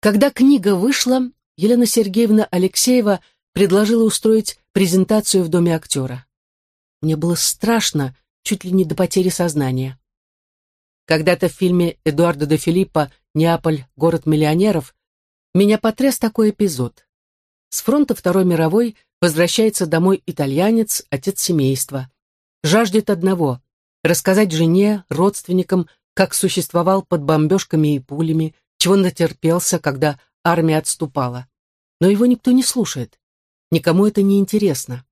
Когда книга вышла, Елена Сергеевна Алексеева предложила устроить презентацию в Доме актера. Мне было страшно, чуть ли не до потери сознания. Когда-то в фильме Эдуарда де Филиппо «Неаполь. Город миллионеров» меня потряс такой эпизод. С фронта Второй мировой возвращается домой итальянец, отец семейства. Жаждет одного — рассказать жене, родственникам, как существовал под бомбежками и пулями, чего натерпелся, когда армия отступала. Но его никто не слушает. Никому это не интересно.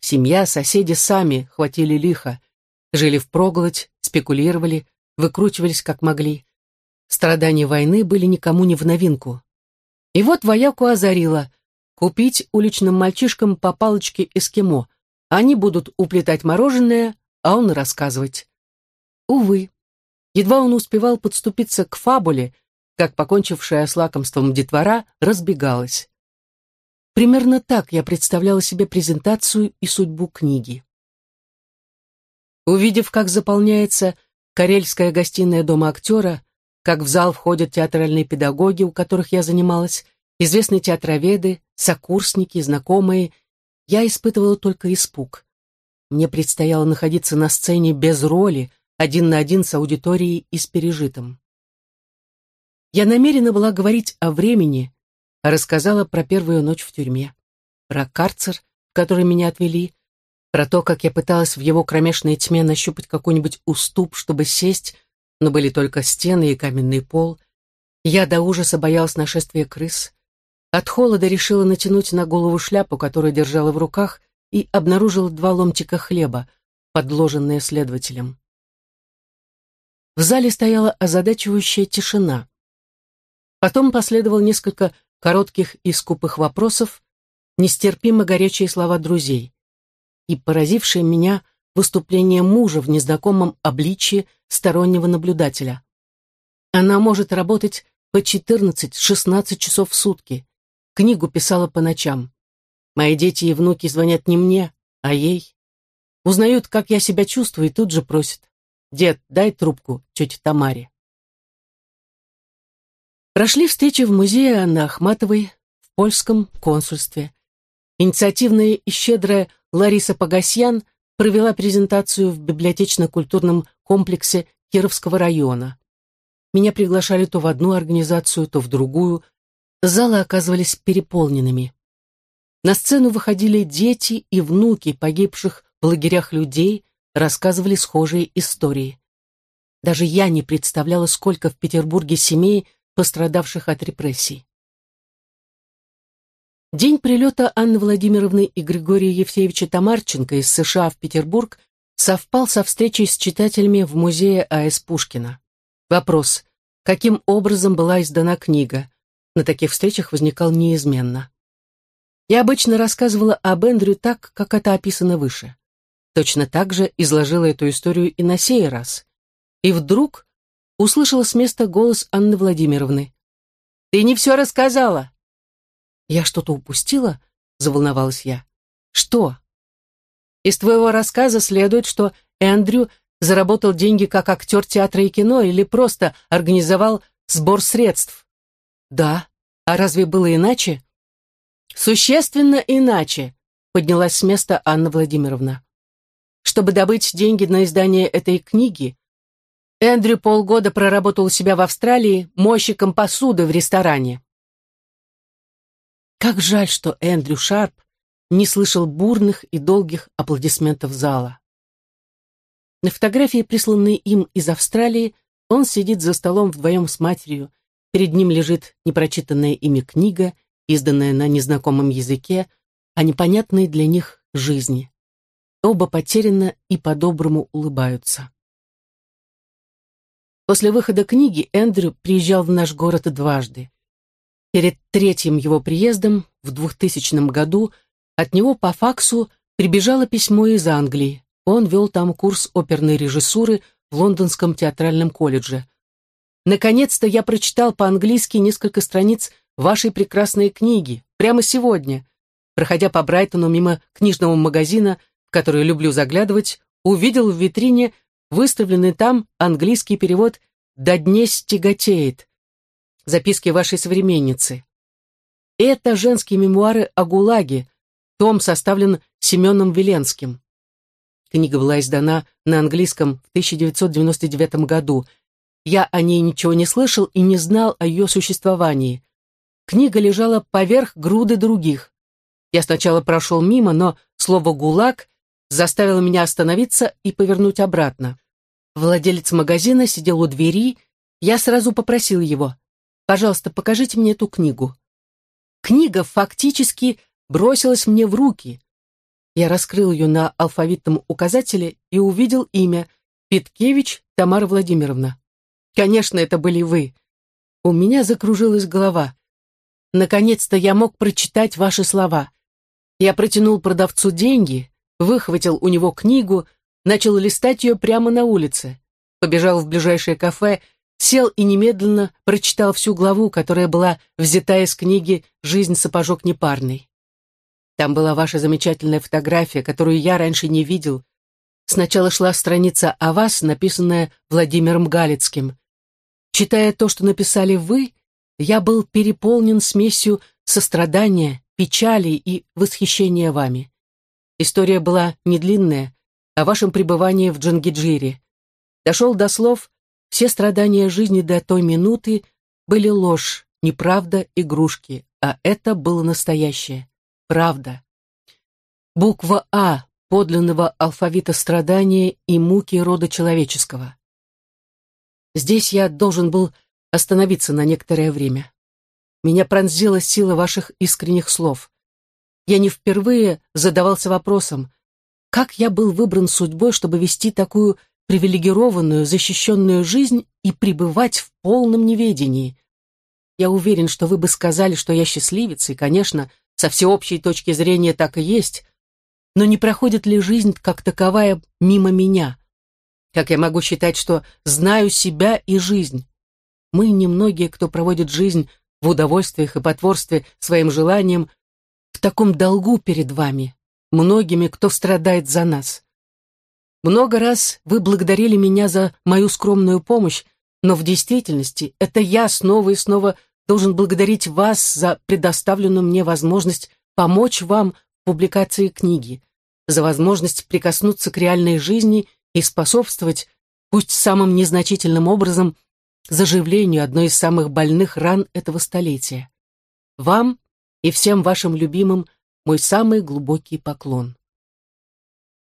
Семья, соседи сами хватили лихо, жили впроголодь, спекулировали, выкручивались как могли. Страдания войны были никому не в новинку. И вот вояку озарило купить уличным мальчишкам по палочке эскимо. Они будут уплетать мороженое, а он рассказывать. Увы, едва он успевал подступиться к фабуле, как покончившая с лакомством детвора разбегалась. Примерно так я представляла себе презентацию и судьбу книги. Увидев, как заполняется карельская гостиная дома актера, как в зал входят театральные педагоги, у которых я занималась, известные театроведы, сокурсники, знакомые, я испытывала только испуг. Мне предстояло находиться на сцене без роли, один на один с аудиторией и с пережитым. Я намерена была говорить о времени, рассказала про первую ночь в тюрьме, про карцер, в который меня отвели, про то, как я пыталась в его кромешной тьме нащупать какой-нибудь уступ, чтобы сесть, но были только стены и каменный пол. Я до ужаса боялась нашествия крыс. От холода решила натянуть на голову шляпу, которую держала в руках, и обнаружила два ломтика хлеба, подложенные следователем. В зале стояла озадачивающая тишина. Потом последовало несколько коротких и скупых вопросов, нестерпимо горячие слова друзей и поразившее меня выступление мужа в незнакомом обличье стороннего наблюдателя. Она может работать по 14-16 часов в сутки. Книгу писала по ночам. Мои дети и внуки звонят не мне, а ей. Узнают, как я себя чувствую, и тут же просят. «Дед, дай трубку тете Тамаре». Прошли встречи в музее Анны Ахматовой, в польском консульстве. Инициативная и щедрая Лариса Погасьян провела презентацию в библиотечно-культурном комплексе Кировского района. Меня приглашали то в одну организацию, то в другую. Залы оказывались переполненными. На сцену выходили дети и внуки погибших в лагерях людей, рассказывали схожие истории. Даже я не представляла, сколько в Петербурге семей, пострадавших от репрессий. День прилета Анны Владимировны и Григория Евсеевича Тамарченко из США в Петербург совпал со встречей с читателями в музее А.С. Пушкина. Вопрос, каким образом была издана книга, на таких встречах возникал неизменно. Я обычно рассказывала об Эндрю так, как это описано выше. Точно так же изложила эту историю и на сей раз. И вдруг услышала с места голос Анны Владимировны. «Ты не все рассказала!» «Я что-то упустила?» — заволновалась я. «Что?» «Из твоего рассказа следует, что Эндрю заработал деньги как актер театра и кино или просто организовал сбор средств?» «Да. А разве было иначе?» «Существенно иначе», — поднялась с места Анна Владимировна. «Чтобы добыть деньги на издание этой книги, Эндрю полгода проработал у себя в Австралии мойщиком посуды в ресторане. Как жаль, что Эндрю Шарп не слышал бурных и долгих аплодисментов зала. На фотографии, присланной им из Австралии, он сидит за столом вдвоем с матерью. Перед ним лежит непрочитанная ими книга, изданная на незнакомом языке, о непонятной для них жизни. Оба потерянно и по-доброму улыбаются. После выхода книги Эндрю приезжал в наш город дважды. Перед третьим его приездом в 2000 году от него по факсу прибежало письмо из Англии. Он вел там курс оперной режиссуры в Лондонском театральном колледже. «Наконец-то я прочитал по-английски несколько страниц вашей прекрасной книги, прямо сегодня. Проходя по Брайтону мимо книжного магазина, в который люблю заглядывать, увидел в витрине выставленный там английский перевод «До дне стяготеет». записки вашей современницы. Это женские мемуары о ГУЛАГе. Том составлен Семеном Веленским. Книга была издана на английском в 1999 году. Я о ней ничего не слышал и не знал о ее существовании. Книга лежала поверх груды других. Я сначала прошел мимо, но слово «ГУЛАГ» заставило меня остановиться и повернуть обратно. Владелец магазина сидел у двери, я сразу попросил его, «Пожалуйста, покажите мне эту книгу». Книга фактически бросилась мне в руки. Я раскрыл ее на алфавитном указателе и увидел имя Питкевич Тамара Владимировна. Конечно, это были вы. У меня закружилась голова. Наконец-то я мог прочитать ваши слова. Я протянул продавцу деньги, выхватил у него книгу, начал листать ее прямо на улице. Побежал в ближайшее кафе, сел и немедленно прочитал всю главу, которая была взята из книги «Жизнь сапожок непарный». Там была ваша замечательная фотография, которую я раньше не видел. Сначала шла страница о вас, написанная Владимиром Галицким. Читая то, что написали вы, я был переполнен смесью сострадания, печали и восхищения вами. История была не длинная, о вашем пребывании в Джангиджире. Дошел до слов «Все страдания жизни до той минуты были ложь, неправда, игрушки, а это было настоящее правда. Буква А подлинного алфавита страдания и муки рода человеческого. Здесь я должен был остановиться на некоторое время. Меня пронзила сила ваших искренних слов. Я не впервые задавался вопросом, как я был выбран судьбой, чтобы вести такую привилегированную, защищенную жизнь и пребывать в полном неведении. Я уверен, что вы бы сказали, что я счастливец, и, конечно, со всеобщей точки зрения так и есть, но не проходит ли жизнь как таковая мимо меня? Как я могу считать, что знаю себя и жизнь? Мы немногие, кто проводит жизнь в удовольствиях и потворстве своим желаниям, в таком долгу перед вами, многими, кто страдает за нас. Много раз вы благодарили меня за мою скромную помощь, но в действительности это я снова и снова должен благодарить вас за предоставленную мне возможность помочь вам в публикации книги, за возможность прикоснуться к реальной жизни и способствовать, пусть самым незначительным образом, заживлению одной из самых больных ран этого столетия. Вам и всем вашим любимым мой самый глубокий поклон.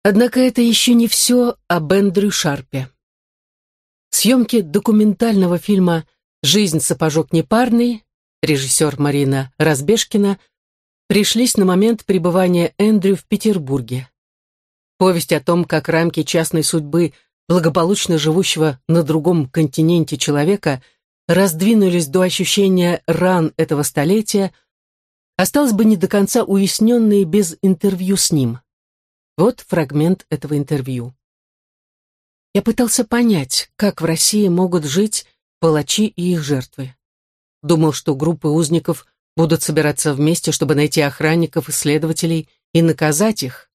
Однако это еще не все об Эндрю Шарпе. Съемки документального фильма «Жизнь сапожок непарный», режиссер Марина Разбежкина, пришлись на момент пребывания Эндрю в Петербурге. Повесть о том, как рамки частной судьбы благополучно живущего на другом континенте человека раздвинулись до ощущения ран этого столетия, осталось бы не до конца уясненные без интервью с ним. Вот фрагмент этого интервью. Я пытался понять, как в России могут жить палачи и их жертвы. Думал, что группы узников будут собираться вместе, чтобы найти охранников и следователей и наказать их.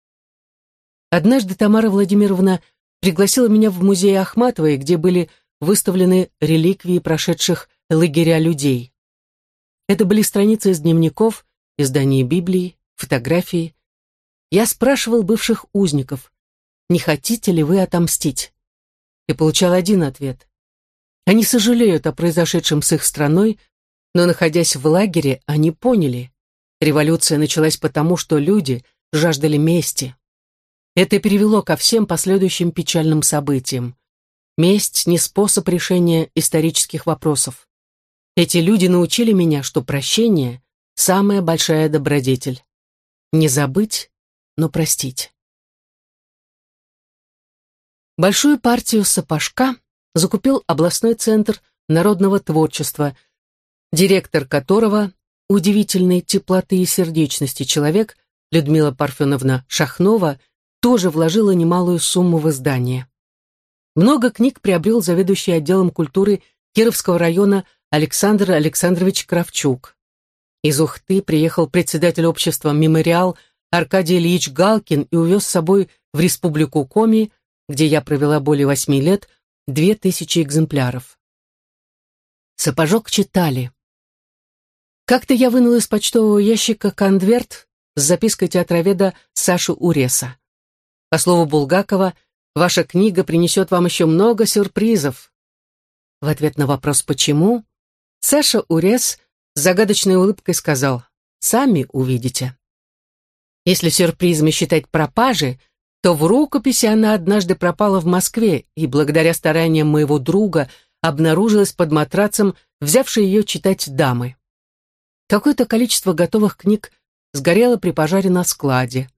Однажды Тамара Владимировна пригласила меня в музей Ахматовой, где были выставлены реликвии прошедших лагеря людей. Это были страницы из дневников, издания Библии, фотографии. Я спрашивал бывших узников, не хотите ли вы отомстить? И получал один ответ. Они сожалеют о произошедшем с их страной, но, находясь в лагере, они поняли. Революция началась потому, что люди жаждали мести. Это привело ко всем последующим печальным событиям. Месть не способ решения исторических вопросов. Эти люди научили меня, что прощение – самая большая добродетель. Не забыть, но простить. Большую партию сапожка закупил областной центр народного творчества, директор которого, удивительной теплоты и сердечности человек, Людмила Парфеновна Шахнова, тоже вложила немалую сумму в издание. Много книг приобрел заведующий отделом культуры Кировского района Александр Александрович Кравчук. Из Ухты приехал председатель общества «Мемориал» Аркадий Ильич Галкин и увез с собой в Республику Коми, где я провела более восьми лет, две тысячи экземпляров. Сапожок читали. Как-то я вынул из почтового ящика конверт с запиской театроведа Саши Уреса. По слову Булгакова, ваша книга принесет вам еще много сюрпризов. В ответ на вопрос «почему?» Саша Урес с загадочной улыбкой сказал «сами увидите». Если сюрпризами считать пропажи, то в рукописи она однажды пропала в Москве и благодаря стараниям моего друга обнаружилась под матрацем, взявшей ее читать дамы. Какое-то количество готовых книг сгорело при пожаре на складе.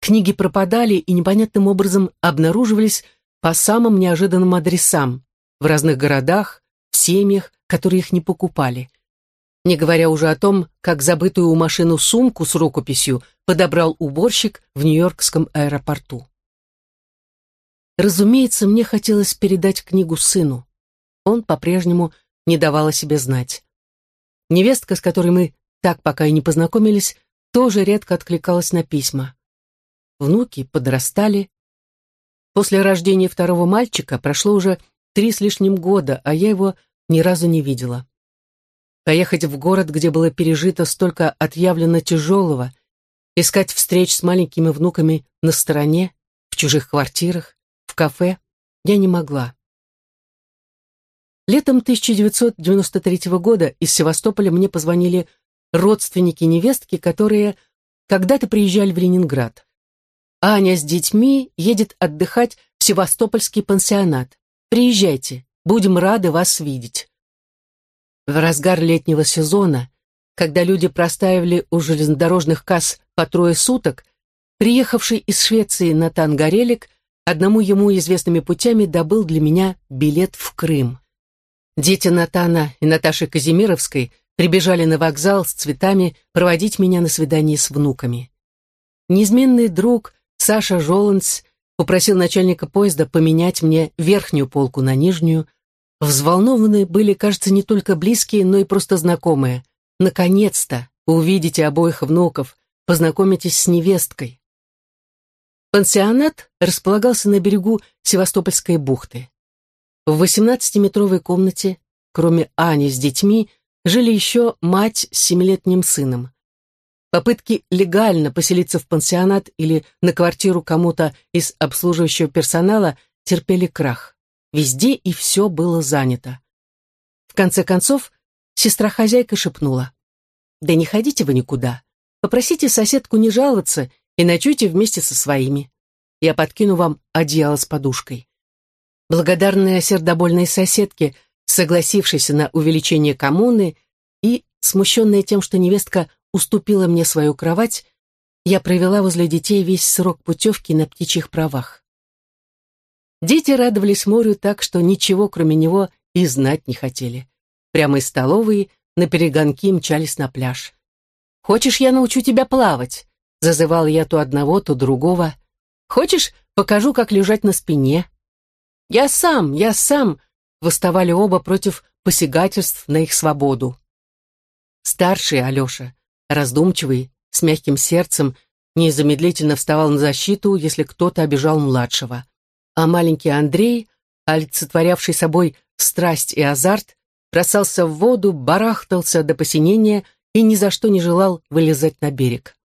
Книги пропадали и непонятным образом обнаруживались по самым неожиданным адресам, в разных городах, в семьях, которые их не покупали. Не говоря уже о том, как забытую у машину сумку с рукописью подобрал уборщик в Нью-Йоркском аэропорту. Разумеется, мне хотелось передать книгу сыну. Он по-прежнему не давал о себе знать. Невестка, с которой мы так пока и не познакомились, тоже редко откликалась на письма. Внуки подрастали. После рождения второго мальчика прошло уже три с лишним года, а я его ни разу не видела. Поехать в город, где было пережито столько отъявленно тяжелого, искать встреч с маленькими внуками на стороне, в чужих квартирах, в кафе, я не могла. Летом 1993 года из Севастополя мне позвонили родственники невестки, которые когда-то приезжали в Ленинград. Аня с детьми едет отдыхать в Севастопольский пансионат. Приезжайте, будем рады вас видеть. В разгар летнего сезона, когда люди простаивали у железнодорожных касс по трое суток, приехавший из Швеции Натан Горелик одному ему известными путями добыл для меня билет в Крым. Дети Натана и Наташи Казимировской прибежали на вокзал с цветами проводить меня на свидание с внуками. Неизменный друг Саша Жоланц попросил начальника поезда поменять мне верхнюю полку на нижнюю. Взволнованные были, кажется, не только близкие, но и просто знакомые. Наконец-то увидите обоих внуков, познакомитесь с невесткой. Пансионат располагался на берегу Севастопольской бухты. В 18-метровой комнате, кроме Ани с детьми, жили еще мать с семилетним сыном. Попытки легально поселиться в пансионат или на квартиру кому-то из обслуживающего персонала терпели крах. Везде и все было занято. В конце концов, сестра-хозяйка шепнула. «Да не ходите вы никуда. Попросите соседку не жаловаться и ночуйте вместе со своими. Я подкину вам одеяло с подушкой». Благодарная сердобольной соседке, согласившейся на увеличение коммуны, и, смущенная тем, что невестка уступила мне свою кровать, я провела возле детей весь срок путевки на птичьих правах. Дети радовались морю так, что ничего, кроме него, и знать не хотели. Прямо из столовой на перегонки мчались на пляж. «Хочешь, я научу тебя плавать?» Зазывал я то одного, то другого. «Хочешь, покажу, как лежать на спине?» «Я сам, я сам!» Восставали оба против посягательств на их свободу. Старший Алеша, раздумчивый, с мягким сердцем, незамедлительно вставал на защиту, если кто-то обижал младшего. А маленький Андрей, олицетворявший собой страсть и азарт, бросался в воду, барахтался до посинения и ни за что не желал вылезать на берег.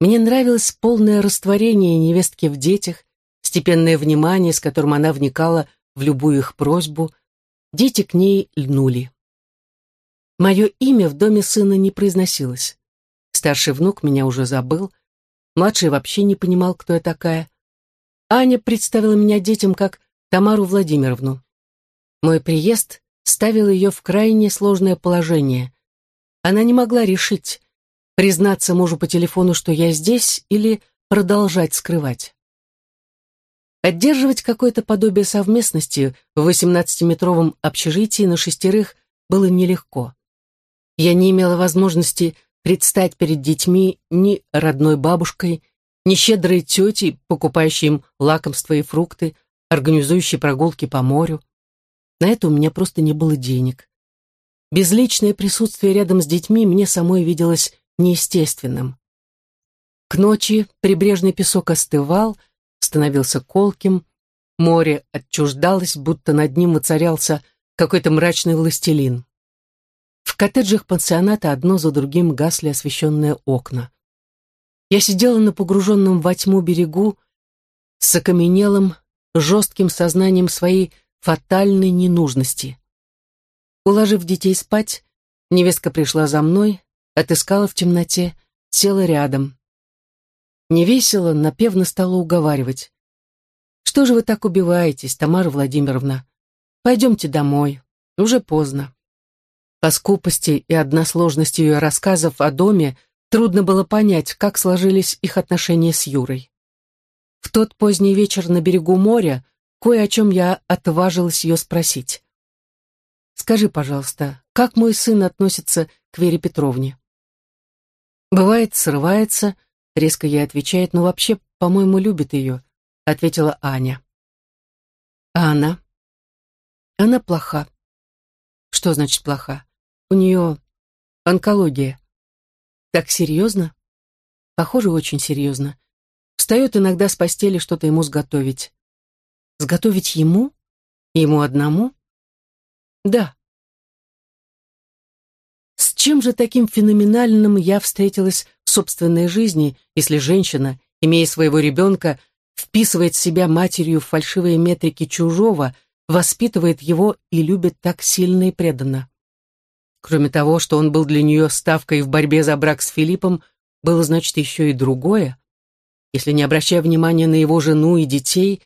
Мне нравилось полное растворение невестки в детях, степенное внимание, с которым она вникала в любую их просьбу, дети к ней льнули. Мое имя в доме сына не произносилось. Старший внук меня уже забыл, младший вообще не понимал, кто я такая. Аня представила меня детям как Тамару Владимировну. Мой приезд ставил ее в крайне сложное положение. Она не могла решить, признаться мужу по телефону, что я здесь, или продолжать скрывать. Поддерживать какое-то подобие совместности в 18-метровом общежитии на шестерых было нелегко. Я не имела возможности предстать перед детьми ни родной бабушкой, ни щедрой тетей, покупающей им лакомства и фрукты, организующей прогулки по морю. На это у меня просто не было денег. Безличное присутствие рядом с детьми мне самой виделось неестественным. К ночи прибрежный песок остывал, становился колким, море отчуждалось, будто над ним воцарялся какой-то мрачный властелин. В коттеджах пансионата одно за другим гасли освещенные окна. Я сидела на погруженном во тьму берегу с окаменелым, жестким сознанием своей фатальной ненужности. Уложив детей спать, невестка пришла за мной, отыскала в темноте, села рядом. Невесело, напевно стала уговаривать. «Что же вы так убиваетесь, Тамара Владимировна? Пойдемте домой, уже поздно». По скупости и односложности ее рассказов о доме трудно было понять, как сложились их отношения с Юрой. В тот поздний вечер на берегу моря кое о чем я отважилась ее спросить. «Скажи, пожалуйста, как мой сын относится к Вере Петровне?» «Бывает, срывается», — резко ей отвечает, «но вообще, по-моему, любит ее», — ответила Аня. «А она?» «Она плоха». «Что значит плоха?» У нее онкология. Так серьезно? Похоже, очень серьезно. Встает иногда с постели что-то ему сготовить. Сготовить ему? Ему одному? Да. С чем же таким феноменальным я встретилась в собственной жизни, если женщина, имея своего ребенка, вписывает себя матерью в фальшивые метрики чужого, воспитывает его и любит так сильно и преданно? Кроме того, что он был для нее ставкой в борьбе за брак с Филиппом, было, значит, еще и другое. Если не обращая внимания на его жену и детей,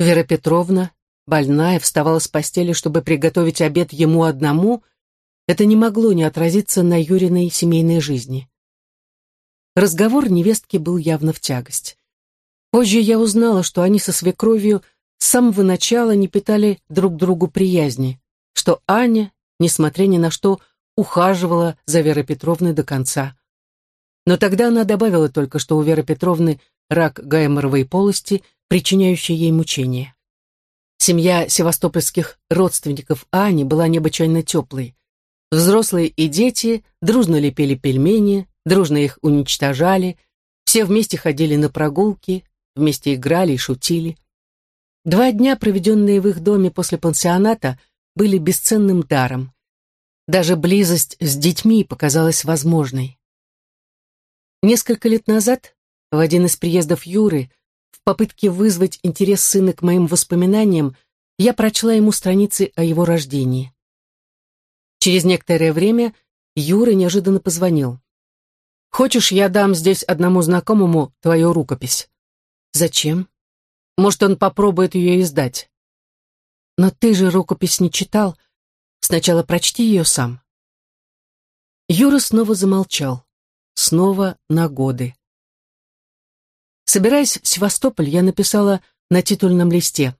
Вера Петровна, больная, вставала с постели, чтобы приготовить обед ему одному, это не могло не отразиться на Юриной семейной жизни. Разговор невестки был явно в тягость. Позже я узнала, что они со свекровью с самого начала не питали друг другу приязни, что Аня несмотря ни на что, ухаживала за Верой Петровной до конца. Но тогда она добавила только, что у Веры Петровны рак гайморовой полости, причиняющий ей мучения. Семья севастопольских родственников Ани была необычайно теплой. Взрослые и дети дружно лепили пельмени, дружно их уничтожали, все вместе ходили на прогулки, вместе играли и шутили. Два дня, проведенные в их доме после пансионата, были бесценным даром. Даже близость с детьми показалась возможной. Несколько лет назад, в один из приездов Юры, в попытке вызвать интерес сына к моим воспоминаниям, я прочла ему страницы о его рождении. Через некоторое время Юра неожиданно позвонил. «Хочешь, я дам здесь одному знакомому твою рукопись?» «Зачем? Может, он попробует ее издать?» Но ты же рукопись не читал. Сначала прочти ее сам. Юра снова замолчал. Снова на годы. Собираясь в Севастополь, я написала на титульном листе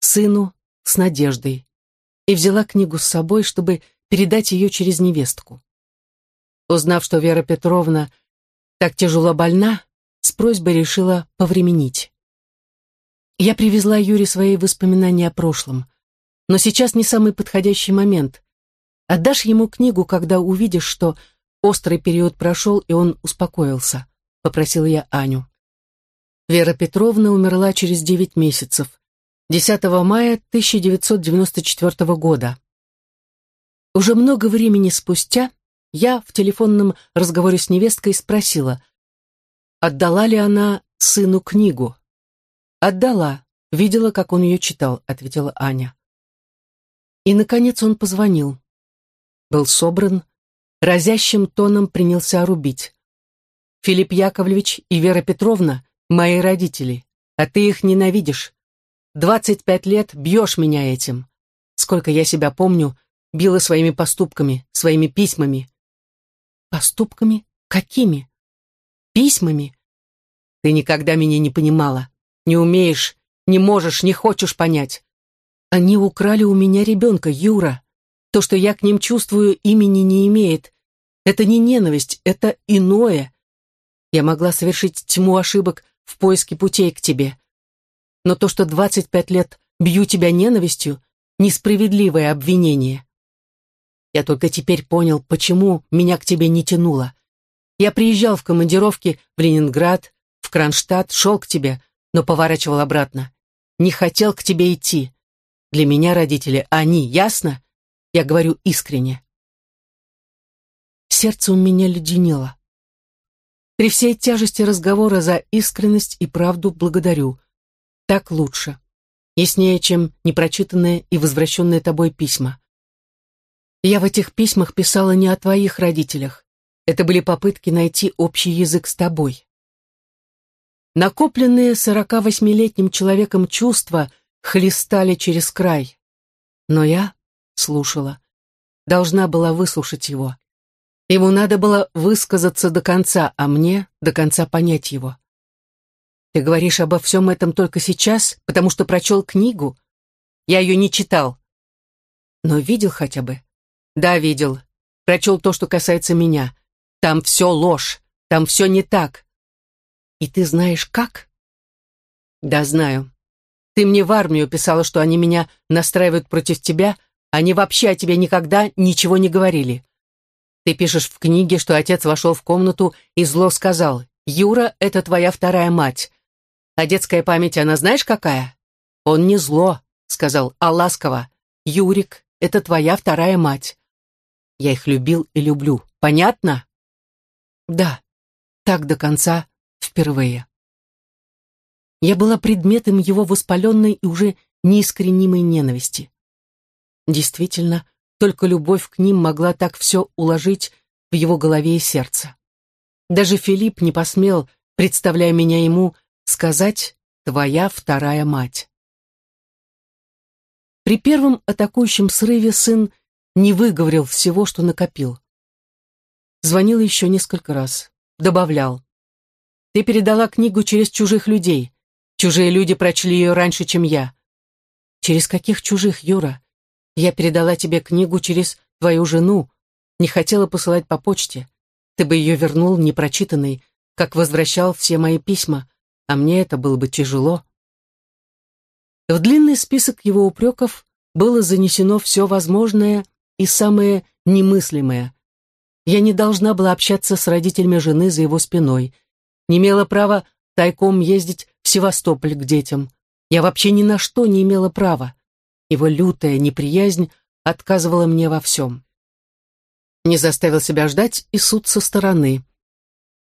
«Сыну с надеждой» и взяла книгу с собой, чтобы передать ее через невестку. Узнав, что Вера Петровна так тяжело больна, с просьбой решила повременить. Я привезла Юре свои воспоминания о прошлом. Но сейчас не самый подходящий момент. Отдашь ему книгу, когда увидишь, что острый период прошел, и он успокоился, попросила я Аню. Вера Петровна умерла через девять месяцев, 10 мая 1994 года. Уже много времени спустя я в телефонном разговоре с невесткой спросила, отдала ли она сыну книгу. «Отдала. Видела, как он ее читал», — ответила Аня. И, наконец, он позвонил. Был собран, разящим тоном принялся рубить. «Филипп Яковлевич и Вера Петровна — мои родители, а ты их ненавидишь. Двадцать пять лет бьешь меня этим. Сколько я себя помню, била своими поступками, своими письмами». «Поступками? Какими?» «Письмами?» «Ты никогда меня не понимала. Не умеешь, не можешь, не хочешь понять. Они украли у меня ребенка, Юра. То, что я к ним чувствую, имени не имеет. Это не ненависть, это иное. Я могла совершить тьму ошибок в поиске путей к тебе. Но то, что 25 лет бью тебя ненавистью, несправедливое обвинение. Я только теперь понял, почему меня к тебе не тянуло. Я приезжал в командировки в Ленинград, в Кронштадт, шел к тебе, но поворачивал обратно. Не хотел к тебе идти. Для меня родители они, ясно? Я говорю искренне. Сердце у меня леденело. При всей тяжести разговора за искренность и правду благодарю. Так лучше. Яснее, чем непрочитанные и возвращенные тобой письма. Я в этих письмах писала не о твоих родителях. Это были попытки найти общий язык с тобой. Накопленные 48-летним человеком чувства хлестали через край. Но я слушала. Должна была выслушать его. Ему надо было высказаться до конца, а мне до конца понять его. Ты говоришь обо всем этом только сейчас, потому что прочел книгу? Я ее не читал. Но видел хотя бы? Да, видел. Прочел то, что касается меня. Там все ложь, там все не так. И ты знаешь как? Да, знаю. Ты мне в армию писала, что они меня настраивают против тебя, они вообще о тебе никогда ничего не говорили. Ты пишешь в книге, что отец вошел в комнату и зло сказал, «Юра, это твоя вторая мать». А детская память, она знаешь какая? Он не зло, сказал, а ласково. Юрик, это твоя вторая мать. Я их любил и люблю. Понятно? Да, так до конца впервые. Я была предметом его воспаленной и уже неискоренимой ненависти. Действительно, только любовь к ним могла так все уложить в его голове и сердце. Даже Филипп не посмел, представляя меня ему, сказать «твоя вторая мать». При первом атакующем срыве сын не выговорил всего, что накопил. Звонил еще несколько раз, добавлял. «Ты передала книгу через чужих людей. Чужие люди прочли ее раньше, чем я». «Через каких чужих, Юра? Я передала тебе книгу через твою жену, не хотела посылать по почте. Ты бы ее вернул непрочитанной, как возвращал все мои письма, а мне это было бы тяжело. В длинный список его упреков было занесено все возможное и самое немыслимое. Я не должна была общаться с родителями жены за его спиной, не имела права тайком ездить Севастополь к детям. Я вообще ни на что не имела права. Его лютая неприязнь отказывала мне во всем. Не заставил себя ждать и суд со стороны.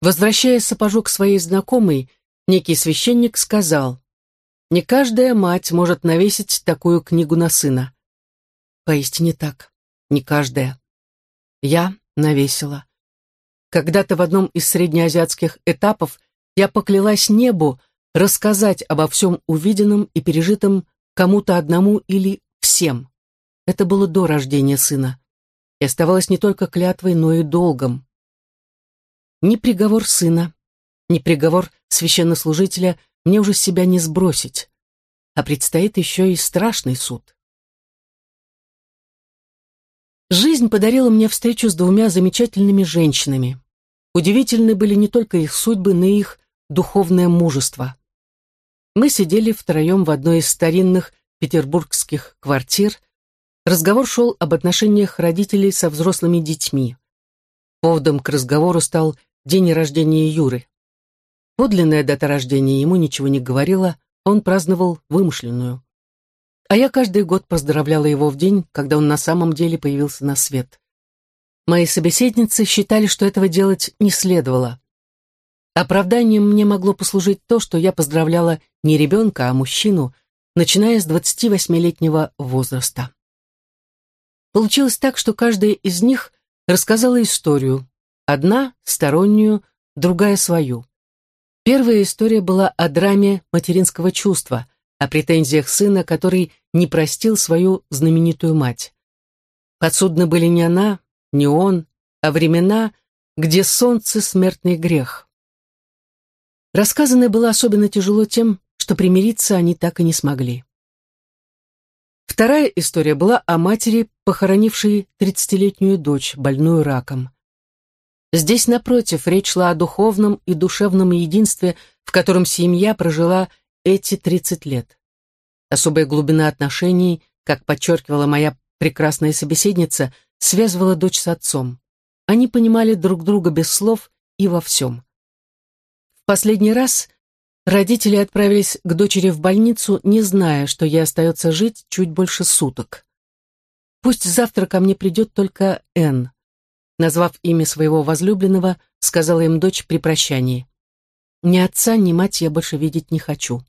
Возвращая сапожок своей знакомой, некий священник сказал, «Не каждая мать может навесить такую книгу на сына». Поистине так, не каждая. Я навесила. Когда-то в одном из среднеазиатских этапов я поклялась небу рассказать обо всем увиденном и пережитом кому-то одному или всем. Это было до рождения сына. И оставалось не только клятвой, но и долгом. Ни приговор сына, ни приговор священнослужителя мне уже себя не сбросить. А предстоит еще и страшный суд. Жизнь подарила мне встречу с двумя замечательными женщинами. Удивительны были не только их судьбы, но и их духовное мужество. Мы сидели втроем в одной из старинных петербургских квартир. Разговор шел об отношениях родителей со взрослыми детьми. Поводом к разговору стал день рождения Юры. Подлинная дата рождения ему ничего не говорила, он праздновал вымышленную. А я каждый год поздравляла его в день, когда он на самом деле появился на свет. Мои собеседницы считали, что этого делать не следовало. Оправданием мне могло послужить то, что я поздравляла не ребенка, а мужчину, начиная с 28-летнего возраста. Получилось так, что каждая из них рассказала историю. Одна — стороннюю, другая — свою. Первая история была о драме материнского чувства, о претензиях сына, который не простил свою знаменитую мать. Подсудны были не она, не он, а времена, где солнце — смертный грех. Рассказанное было особенно тяжело тем, что примириться они так и не смогли. Вторая история была о матери, похоронившей тридцатилетнюю дочь, больную раком. Здесь, напротив, речь шла о духовном и душевном единстве, в котором семья прожила эти тридцать лет. Особая глубина отношений, как подчеркивала моя прекрасная собеседница, связывала дочь с отцом. Они понимали друг друга без слов и во всем. Последний раз родители отправились к дочери в больницу, не зная, что ей остается жить чуть больше суток. Пусть завтра ко мне придет только Энн. Назвав имя своего возлюбленного, сказала им дочь при прощании. Ни отца, ни мать я больше видеть не хочу.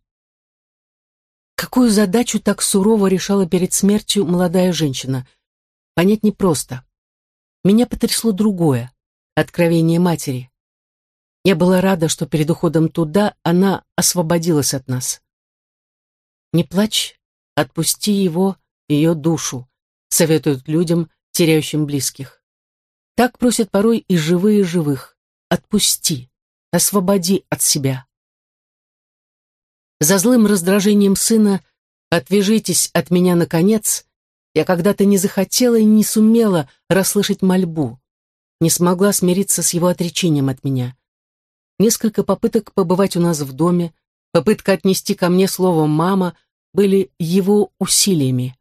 Какую задачу так сурово решала перед смертью молодая женщина? Понять непросто. Меня потрясло другое — откровение матери. Я была рада, что перед уходом туда она освободилась от нас. «Не плачь, отпусти его, ее душу», советуют людям, теряющим близких. Так просят порой и живые живых. Отпусти, освободи от себя. За злым раздражением сына «Отвяжитесь от меня, наконец!» я когда-то не захотела и не сумела расслышать мольбу, не смогла смириться с его отречением от меня. Несколько попыток побывать у нас в доме, попытка отнести ко мне слово «мама» были его усилиями.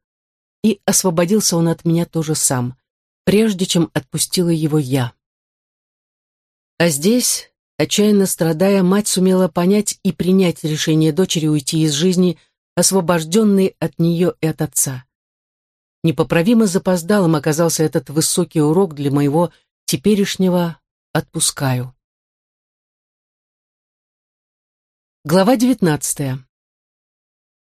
И освободился он от меня тоже сам, прежде чем отпустила его я. А здесь Отчаянно страдая, мать сумела понять и принять решение дочери уйти из жизни, освобожденной от нее и от отца. Непоправимо запоздалым оказался этот высокий урок для моего теперешнего «отпускаю». Глава девятнадцатая.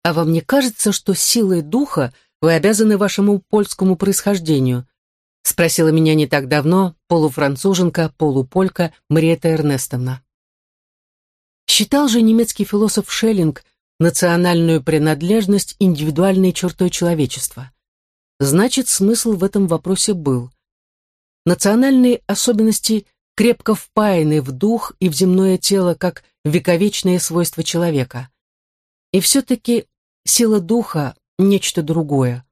А вам не кажется, что силой духа вы обязаны вашему польскому происхождению? Спросила меня не так давно полуфранцуженка, полуполька Мариэта Эрнестовна. Считал же немецкий философ Шеллинг национальную принадлежность индивидуальной чертой человечества. Значит, смысл в этом вопросе был. Национальные особенности крепко впаяны в дух и в земное тело как вековечные свойства человека. И все-таки сила духа – нечто другое.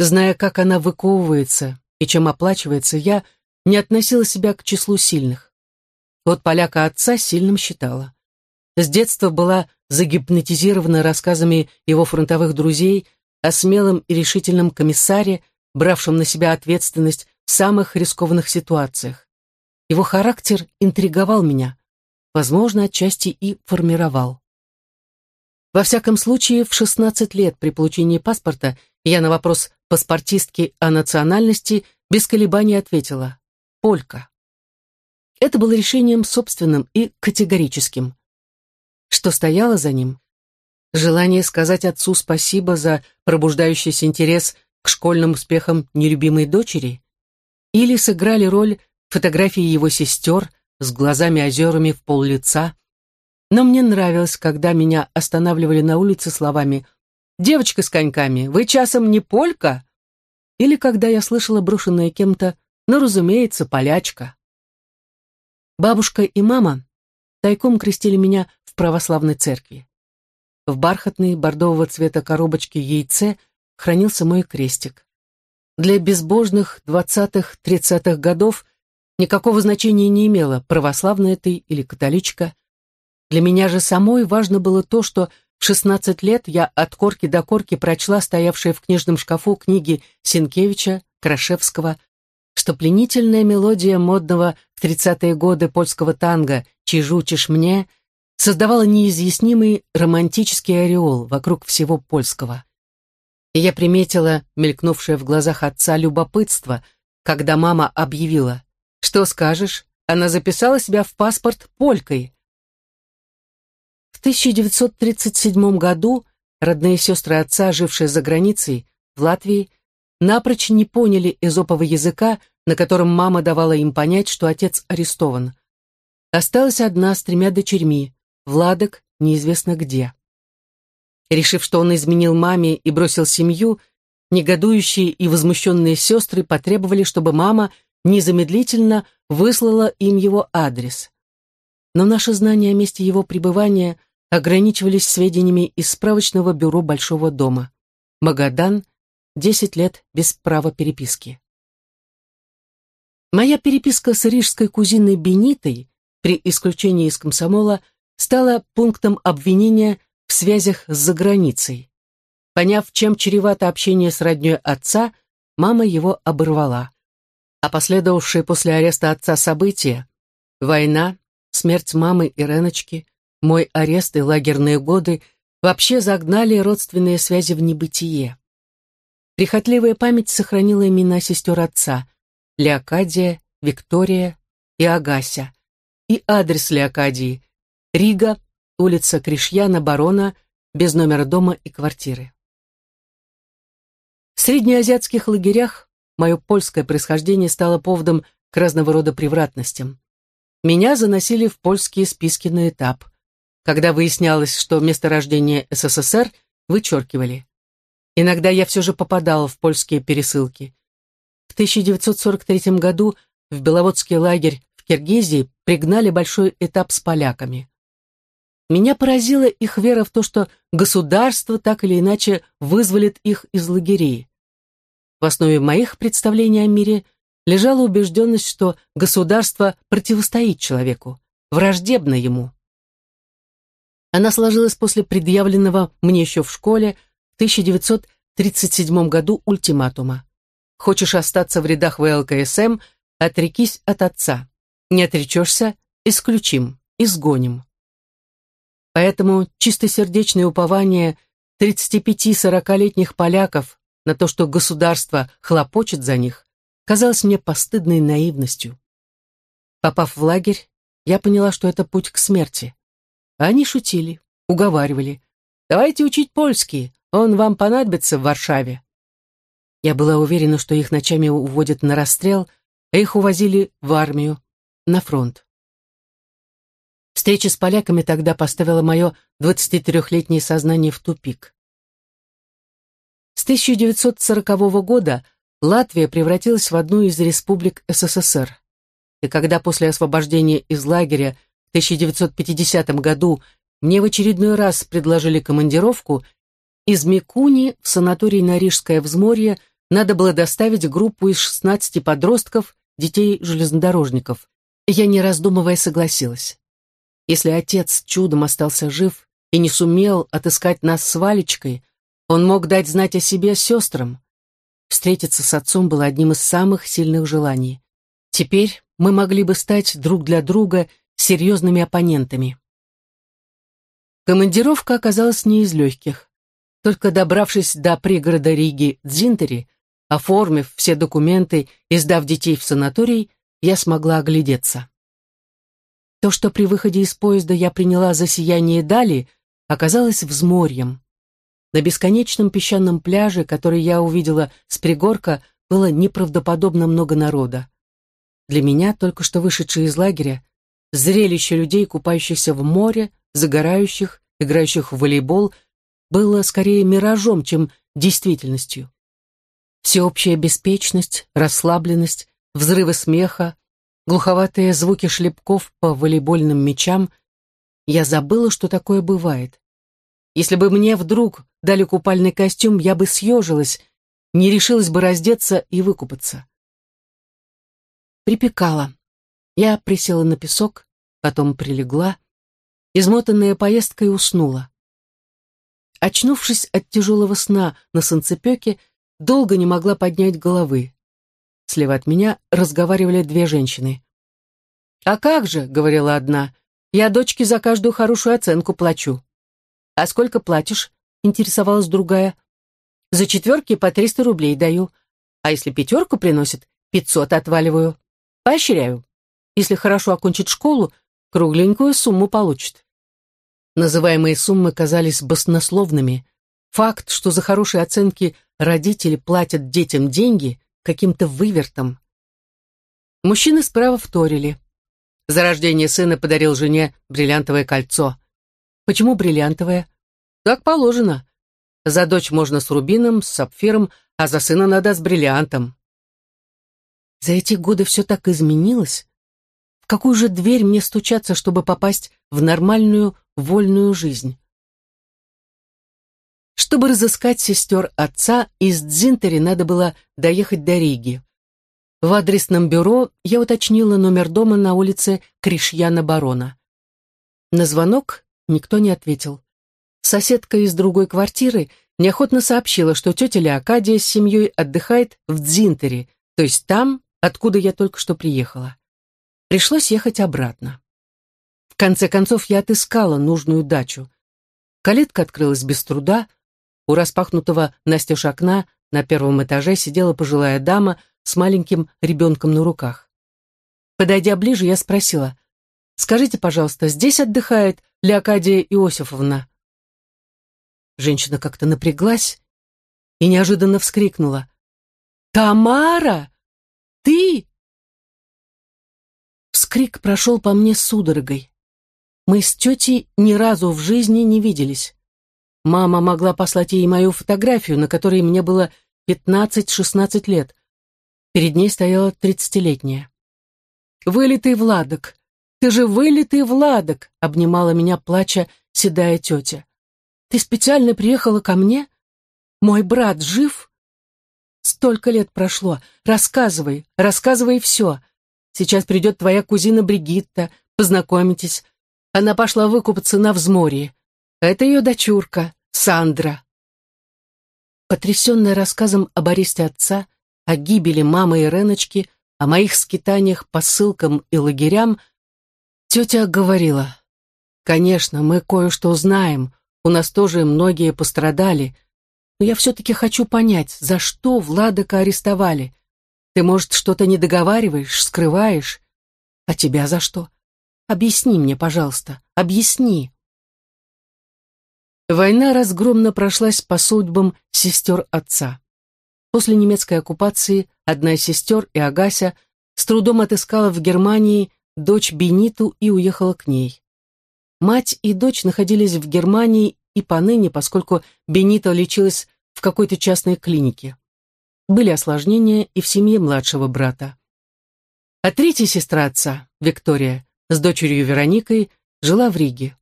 Зная, как она выковывается, и чем оплачивается, я не относила себя к числу сильных. Вот поляка отца сильным считала. С детства была загипнотизирована рассказами его фронтовых друзей о смелом и решительном комиссаре, бравшем на себя ответственность в самых рискованных ситуациях. Его характер интриговал меня, возможно, отчасти и формировал. Во всяком случае, в 16 лет при получении паспорта я на вопрос паспортистки о национальности без колебаний ответила «Полька». Это было решением собственным и категорическим. Что стояло за ним? Желание сказать отцу спасибо за пробуждающийся интерес к школьным успехам нелюбимой дочери? Или сыграли роль фотографии его сестер с глазами-озерами в пол лица? Но мне нравилось, когда меня останавливали на улице словами «Девочка с коньками, вы часом не полька?» Или когда я слышала брошенное кем-то «Ну, разумеется, полячка». Бабушка и мама тайком крестили меня в православной церкви. В бархатной бордового цвета коробочке яйце хранился мой крестик. Для безбожных двадцатых-тридцатых годов никакого значения не имело, православная ты или католичка. Для меня же самой важно было то, что в 16 лет я от корки до корки прочла стоявшие в книжном шкафу книги Сенкевича, Крашевского, что пленительная мелодия модного в 30-е годы польского танго «Чижучишь мне» создавала неизъяснимый романтический ореол вокруг всего польского. И я приметила мелькнувшее в глазах отца любопытство, когда мама объявила «Что скажешь? Она записала себя в паспорт полькой». 1937 году родные сестры отца, жившие за границей, в Латвии, напрочь не поняли эзопового языка, на котором мама давала им понять, что отец арестован. Осталась одна с тремя дочерьми, Владок неизвестно где. Решив, что он изменил маме и бросил семью, негодующие и возмущенные сестры потребовали, чтобы мама незамедлительно выслала им его адрес. Но наши знания о месте его пребывания – ограничивались сведениями из справочного бюро Большого дома. Магадан, 10 лет без права переписки. Моя переписка с рижской кузиной Бенитой, при исключении из комсомола, стала пунктом обвинения в связях с заграницей. Поняв, чем чревато общение с роднёй отца, мама его оборвала. А последовавшие после ареста отца события – война, смерть мамы Иреночки, мой арест и лагерные годы вообще загнали родственные связи в небытие. прихотливая память сохранила имена сестер отца — Леокадия, Виктория и Агася, и адрес Леокадии — Рига, улица Кришьяна, Барона, без номера дома и квартиры. В среднеазиатских лагерях мое польское происхождение стало поводом к разного рода превратностям. Меня заносили в польские списки на этап. Когда выяснялось, что место рождения СССР, вычеркивали. Иногда я все же попадала в польские пересылки. В 1943 году в Беловодский лагерь в Киргизии пригнали большой этап с поляками. Меня поразила их вера в то, что государство так или иначе вызволит их из лагерей. В основе моих представлений о мире лежала убежденность, что государство противостоит человеку, враждебно ему. Она сложилась после предъявленного мне еще в школе в 1937 году ультиматума. Хочешь остаться в рядах ВЛКСМ, отрекись от отца. Не отречешься, исключим, изгоним. Поэтому чистосердечное упование 35-40-летних поляков на то, что государство хлопочет за них, казалось мне постыдной наивностью. Попав в лагерь, я поняла, что это путь к смерти. Они шутили, уговаривали. «Давайте учить польский, он вам понадобится в Варшаве». Я была уверена, что их ночами уводят на расстрел, а их увозили в армию, на фронт. Встреча с поляками тогда поставила мое 23-летнее сознание в тупик. С 1940 года Латвия превратилась в одну из республик СССР. И когда после освобождения из лагеря в 1950 году мне в очередной раз предложили командировку, из Микуни в санаторий на Рижское взморье надо было доставить группу из 16 подростков, детей-железнодорожников. Я, не раздумывая, согласилась. Если отец чудом остался жив и не сумел отыскать нас с Валечкой, он мог дать знать о себе сестрам. Встретиться с отцом было одним из самых сильных желаний. Теперь мы могли бы стать друг для друга серьезными оппонентами. Командировка оказалась не из легких. Только добравшись до пригорода Риги Дзинтери, оформив все документы и сдав детей в санаторий, я смогла оглядеться. То, что при выходе из поезда я приняла за сияние дали, оказалось взморьем. На бесконечном песчаном пляже, который я увидела с пригорка, было неправдоподобно много народа. Для меня, только что вышедшие из лагеря, зрелище людей, купающихся в море, загорающих, играющих в волейбол, было скорее миражом, чем действительностью. Всеобщая беспечность, расслабленность, взрывы смеха, глуховатые звуки шлепков по волейбольным мячам. Я забыла, что такое бывает. Если бы мне вдруг дали купальный костюм, я бы съежилась, не решилась бы раздеться и выкупаться. Припекала. Я присела на песок, потом прилегла, измотанная поездкой уснула. Очнувшись от тяжелого сна на санцепёке, долго не могла поднять головы. Слева от меня разговаривали две женщины. «А как же», — говорила одна, — «я дочке за каждую хорошую оценку плачу». «А сколько платишь?» — интересовалась другая. «За четверки по триста рублей даю. А если пятерку приносит, пятьсот отваливаю. Поощряю. Если хорошо окончит школу, кругленькую сумму получит». Называемые суммы казались баснословными. Факт, что за хорошие оценки родители платят детям деньги, каким-то вывертом. Мужчины справа вторили. За рождение сына подарил жене бриллиантовое кольцо. Почему бриллиантовое? Так положено. За дочь можно с рубином, с сапфиром, а за сына надо с бриллиантом. За эти годы все так изменилось. В какую же дверь мне стучаться, чтобы попасть в нормальную, вольную жизнь? Чтобы разыскать сестер отца, из Дзинтери надо было доехать до Риги. В адресном бюро я уточнила номер дома на улице Кришьяна Барона. На звонок никто не ответил. Соседка из другой квартиры неохотно сообщила, что тетя Леокадия с семьей отдыхает в Дзинтере, то есть там, откуда я только что приехала. Пришлось ехать обратно. В конце концов я отыскала нужную дачу. Калитка открылась без труда, у распахнутого настежь окна На первом этаже сидела пожилая дама с маленьким ребенком на руках. Подойдя ближе, я спросила, «Скажите, пожалуйста, здесь отдыхает Леокадия Иосифовна?» Женщина как-то напряглась и неожиданно вскрикнула. «Тамара! Ты?» Вскрик прошел по мне судорогой. Мы с тетей ни разу в жизни не виделись. Мама могла послать ей мою фотографию, на которой мне было 15-16 лет. Перед ней стояла тридцатилетняя. «Вылитый Владок! Ты же вылитый Владок!» обнимала меня, плача, седая тетя. «Ты специально приехала ко мне? Мой брат жив?» «Столько лет прошло. Рассказывай, рассказывай все. Сейчас придет твоя кузина Бригитта, познакомитесь. Она пошла выкупаться на взморье. Это ее дочурка, Сандра». Потрясенная рассказом об аресте отца, о гибели мамы и Реночки, о моих скитаниях по ссылкам и лагерям, тетя говорила, «Конечно, мы кое-что знаем, у нас тоже многие пострадали, но я все-таки хочу понять, за что Владыка арестовали. Ты, может, что-то не договариваешь, скрываешь? А тебя за что? Объясни мне, пожалуйста, объясни». Война разгромно прошлась по судьбам сестер отца. После немецкой оккупации одна из сестер, Иогася, с трудом отыскала в Германии дочь Бениту и уехала к ней. Мать и дочь находились в Германии и поныне, поскольку Бенита лечилась в какой-то частной клинике. Были осложнения и в семье младшего брата. А третья сестра отца, Виктория, с дочерью Вероникой, жила в Риге.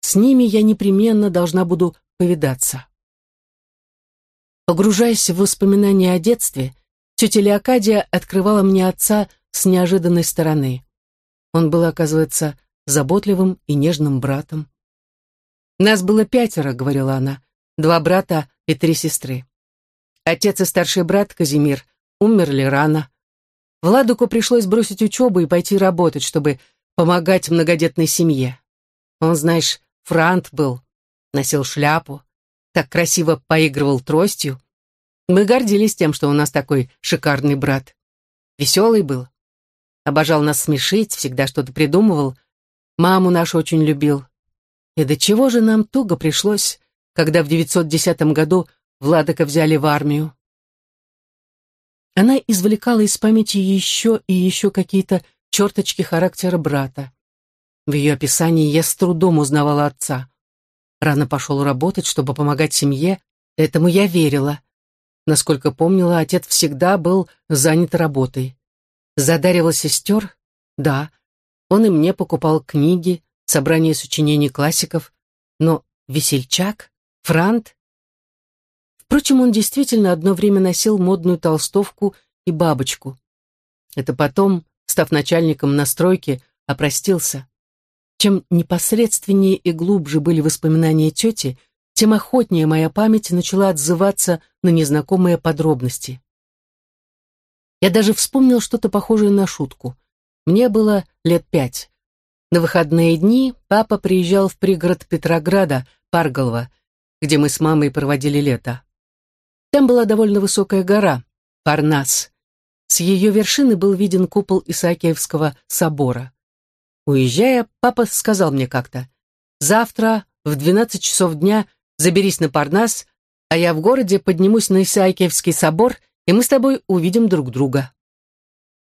С ними я непременно должна буду повидаться. Погружаясь в воспоминания о детстве, тетя Леокадия открывала мне отца с неожиданной стороны. Он был, оказывается, заботливым и нежным братом. «Нас было пятеро», — говорила она, — «два брата и три сестры. Отец и старший брат, Казимир, умерли рано. Владуку пришлось бросить учебу и пойти работать, чтобы помогать многодетной семье. Он, знаешь, франт был, носил шляпу, так красиво поигрывал тростью. Мы гордились тем, что у нас такой шикарный брат. Веселый был. Обожал нас смешить, всегда что-то придумывал. Маму нашу очень любил. И до чего же нам туго пришлось, когда в 910 году Владыка взяли в армию. Она извлекала из памяти еще и еще какие-то черточки характера брата. В ее описании я с трудом узнавала отца. Рано пошел работать, чтобы помогать семье. Этому я верила. Насколько помнила, отец всегда был занят работой. Задаривал сестер? Да. Он и мне покупал книги, собрания сочинений классиков. Но весельчак? Франт? Впрочем, он действительно одно время носил модную толстовку и бабочку. Это потом, став начальником на стройке, опростился. Чем непосредственнее и глубже были воспоминания тети, тем охотнее моя память начала отзываться на незнакомые подробности. Я даже вспомнил что-то похожее на шутку. Мне было лет пять. На выходные дни папа приезжал в пригород Петрограда, Парголова, где мы с мамой проводили лето. Там была довольно высокая гора, Парнас. С ее вершины был виден купол Исаакиевского собора. Уезжая, папа сказал мне как-то, «Завтра в 12 часов дня заберись на Парнас, а я в городе поднимусь на Исаакиевский собор, и мы с тобой увидим друг друга».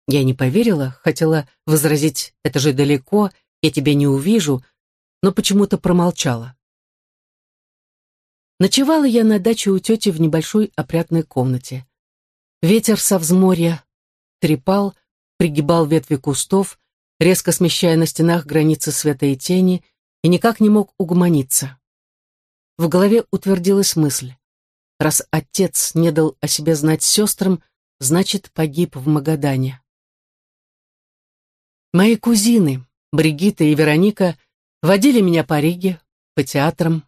Я не поверила, хотела возразить, это же далеко, я тебя не увижу, но почему-то промолчала. Ночевала я на даче у тети в небольшой опрятной комнате. Ветер со взморья трепал, пригибал ветви кустов, резко смещая на стенах границы света и тени, и никак не мог угомониться. В голове утвердилась мысль. Раз отец не дал о себе знать сестрам, значит, погиб в Магадане. Мои кузины, Бригита и Вероника, водили меня по Риге, по театрам.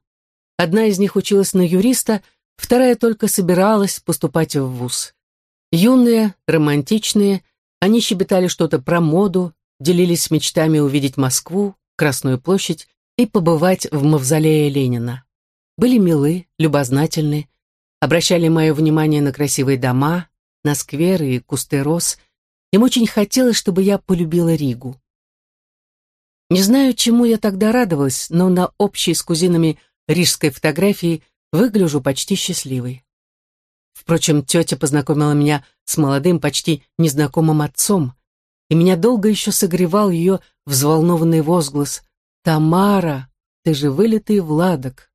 Одна из них училась на юриста, вторая только собиралась поступать в вуз. Юные, романтичные, они щебетали что-то про моду, делились мечтами увидеть Москву, Красную площадь и побывать в мавзолее Ленина. Были милы, любознательны. обращали мое внимание на красивые дома, на скверы и кусты роз. Им очень хотелось, чтобы я полюбила Ригу. Не знаю, чему я тогда радовалась, но на общей с кузинами рижской фотографии выгляжу почти счастливой. Впрочем, тетя познакомила меня с молодым, почти незнакомым отцом, и меня долго еще согревал ее взволнованный возглас «Тамара, ты же вылитый Владок!»